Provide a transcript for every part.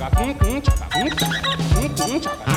tchaca, pum, pum, tchaca, pum, tchaca, pum, pum, tchaca.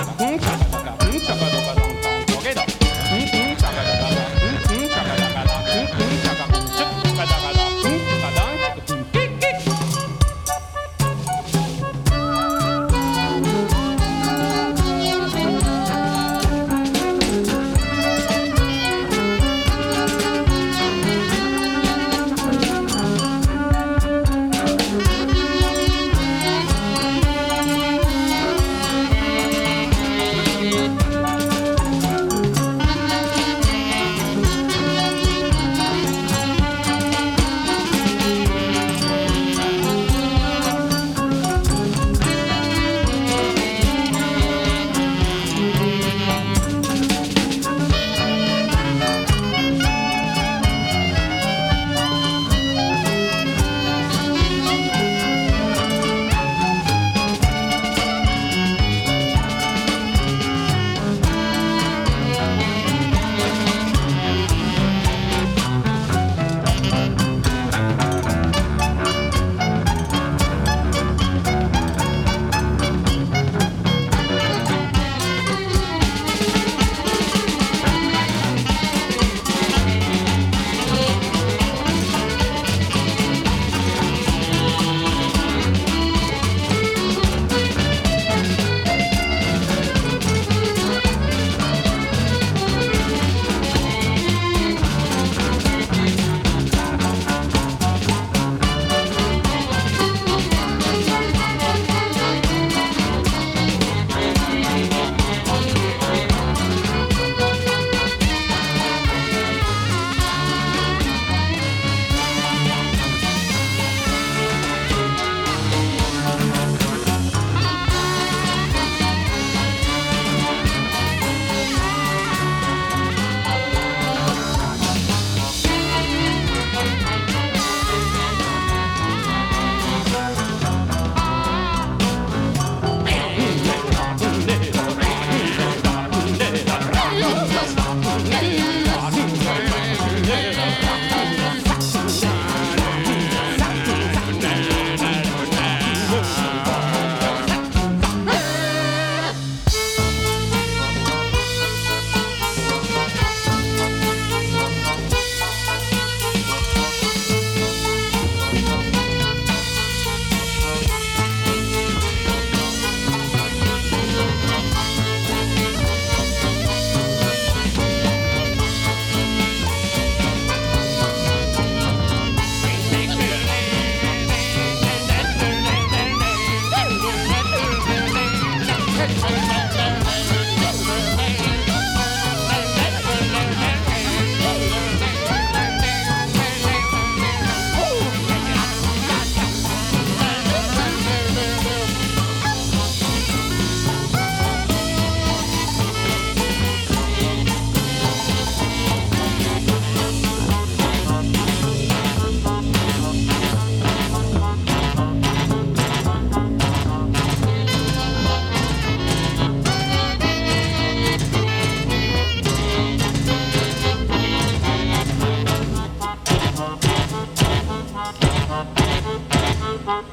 Ha!